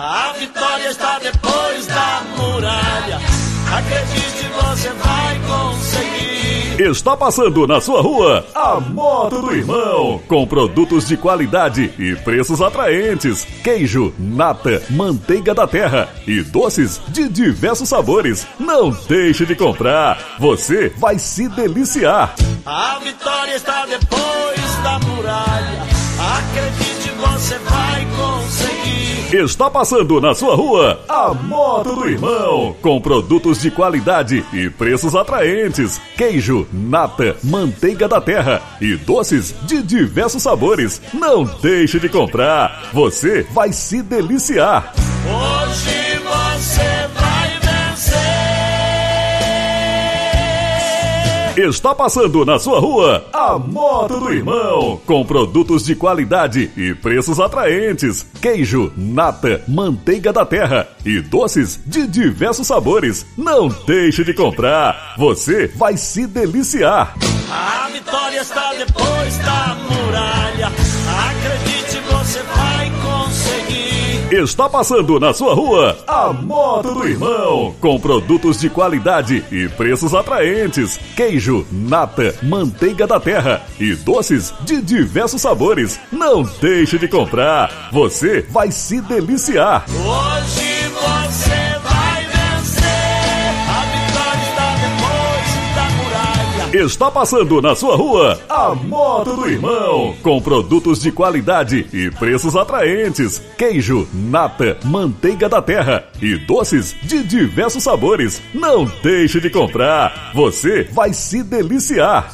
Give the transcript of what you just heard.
A vitória está depois da muralha. Acredite, você vai conseguir. Está passando na sua rua a Moto do Irmão, com produtos de qualidade e preços atraentes. Queijo, nata, manteiga da terra e doces de diversos sabores. Não deixe de comprar, você vai se deliciar. A vitória está depois da muralha. Acredite, você vai. Está passando na sua rua a Moto do Irmão, com produtos de qualidade e preços atraentes. Queijo, nata, manteiga da terra e doces de diversos sabores. Não deixe de comprar, você vai se deliciar. Hoje Está passando na sua rua a Moto do Irmão, com produtos de qualidade e preços atraentes. Queijo, nata, manteiga da terra e doces de diversos sabores. Não deixe de comprar, você vai se deliciar. A vitória está depois da muralha. Está passando na sua rua a Moto do Irmão, com produtos de qualidade e preços atraentes. Queijo, nata, manteiga da terra e doces de diversos sabores. Não deixe de comprar, você vai se deliciar. Hoje você Está passando na sua rua a Moto do Irmão, com produtos de qualidade e preços atraentes. Queijo, nata, manteiga da terra e doces de diversos sabores. Não deixe de comprar, você vai se deliciar.